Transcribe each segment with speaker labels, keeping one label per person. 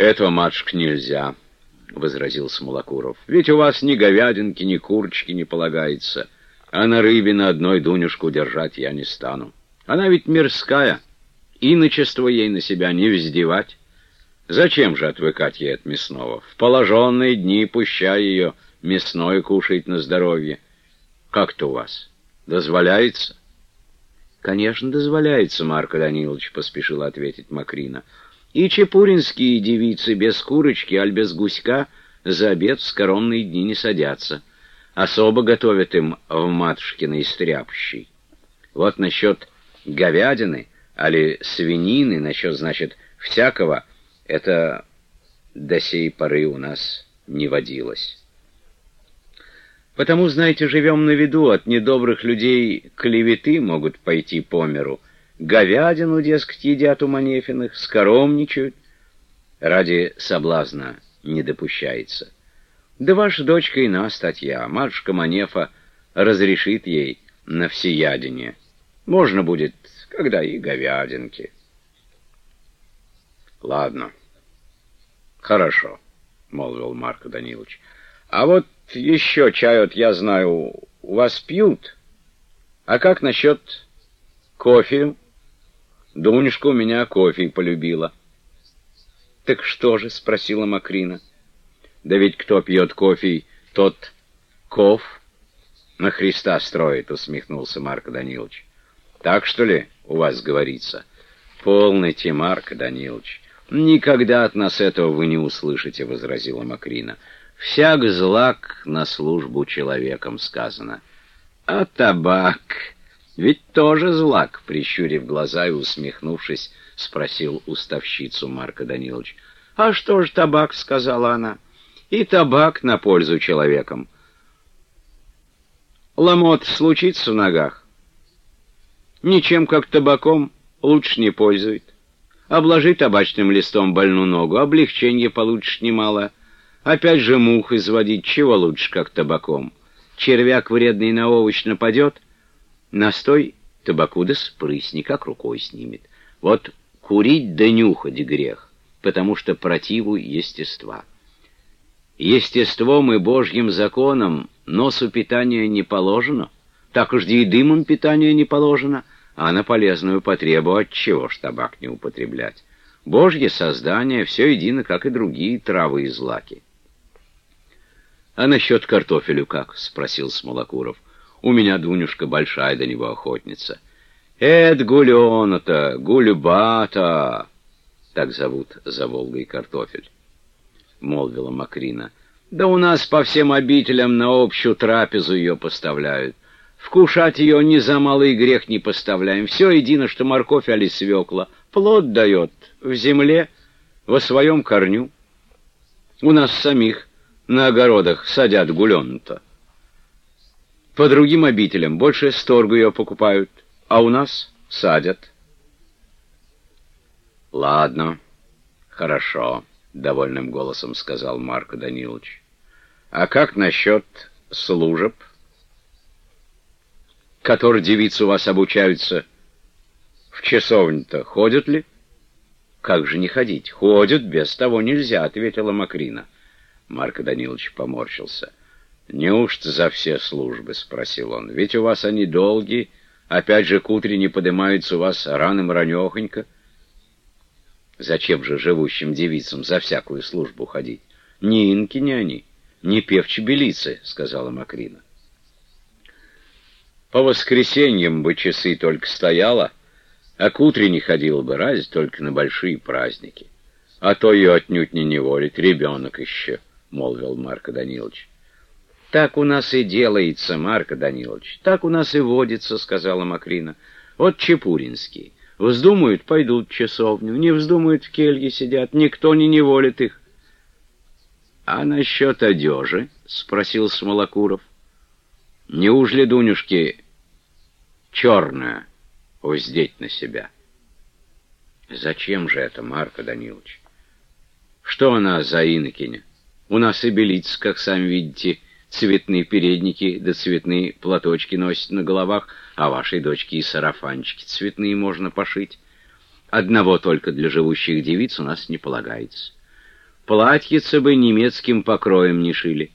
Speaker 1: Этого, матушка, нельзя, — возразил Смолокуров. Ведь у вас ни говядинки, ни курочки не полагается, а на рыбе на одной дунюшку держать я не стану. Она ведь мирская, иночество ей на себя не вздевать. Зачем же отвыкать ей от мясного? В положенные дни пущай ее мясное кушать на здоровье. Как-то у вас? Дозволяется? Конечно, дозволяется, Марко Данилович, поспешил ответить Макрина. И чепуринские девицы без курочки, аль без гуська за обед в скоромные дни не садятся. Особо готовят им в матушкиной стряпущей. Вот насчет говядины, али свинины, насчет, значит, всякого — это до сей поры у нас не водилось. Потому, знаете, живем на виду, от недобрых людей клеветы могут пойти по миру. Говядину, дескать, едят у Манефиных, скоромничают. Ради соблазна не допущается. Да ваша дочка ина статья, матушка Манефа разрешит ей на всеядение. Можно будет, когда и говядинки. Ладно. Хорошо, молвил Марко Данилович. А вот еще чай, вот я знаю, у вас пьют. А как насчет кофе? Дунюшка у меня кофе полюбила. Так что же, спросила Макрина. Да ведь кто пьет кофе, тот ков на Христа строит, усмехнулся Марко Данилович. Так что ли у вас говорится? Полный Марко Данилович. «Никогда от нас этого вы не услышите», — возразила Макрина. «Всяк злак на службу человеком сказано». «А табак ведь тоже злак», — прищурив глаза и усмехнувшись, спросил уставщицу Марка Данилович. «А что ж табак?» — сказала она. «И табак на пользу человеком». «Ломоть случится в ногах?» «Ничем, как табаком, лучше не пользует». Обложи табачным листом больную ногу, облегчение получишь немало. Опять же мух изводить, чего лучше, как табаком. Червяк вредный на овощ нападет, настой табаку да спрысни, как рукой снимет. Вот курить да нюхать грех, потому что противу естества. Естеством и Божьим законом носу питания не положено, так уж и дымом питания не положено — а на полезную потребу от чего ж табак не употреблять? Божье создание все едино, как и другие травы и злаки. — А насчет картофелю как? — спросил Смолокуров. — У меня Дунюшка большая до него охотница. — Эд гулена-то, гульба-то! Так зовут за Волгой картофель, — молвила Макрина. — Да у нас по всем обителям на общую трапезу ее поставляют. Вкушать ее ни за малый грех не поставляем. Все едино, что морковь али свекла. Плод дает в земле, во своем корню. У нас самих на огородах садят гулен-то. По другим обителям больше сторгу ее покупают, а у нас садят. Ладно, хорошо, — довольным голосом сказал Марко Данилович. А как насчет служеб? — которые девицы у вас обучаются в часовне-то, ходят ли? Как же не ходить? Ходят, без того нельзя, ответила Макрина. Марко Данилович поморщился. Неужто за все службы? спросил он. Ведь у вас они долгие, опять же к утренне поднимаются у вас раным ранехонько. Зачем же живущим девицам за всякую службу ходить? Ни инки, ни они, ни певчи белицы, сказала Макрина. По воскресеньям бы часы только стояла, а к утренне ходила бы раз только на большие праздники. А то ее отнюдь не неволит, ребенок еще, — молвил Марко Данилович. — Так у нас и делается, Марко Данилович, так у нас и водится, — сказала Макрина. — Вот чепуринские. Вздумают, пойдут в часовню, не вздумают, в келье сидят, никто не неволит их. — А насчет одежи? — спросил Смолокуров. Неужели Дунюшке черное уздеть на себя? Зачем же это, Марко Данилович? Что она за инокиня? У нас и белиц, как сами видите, цветные передники да цветные платочки носят на головах, а вашей дочке и сарафанчики цветные можно пошить. Одного только для живущих девиц у нас не полагается. платьице бы немецким покроем не шили.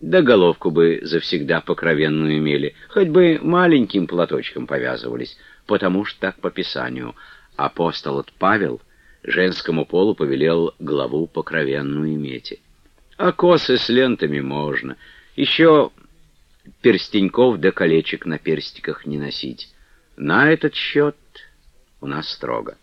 Speaker 1: Да головку бы завсегда покровенную имели, хоть бы маленьким платочком повязывались, потому что так по Писанию. Апостол от Павел женскому полу повелел главу покровенную иметь. А косы с лентами можно. Еще перстеньков да колечек на перстиках не носить. На этот счет у нас строго.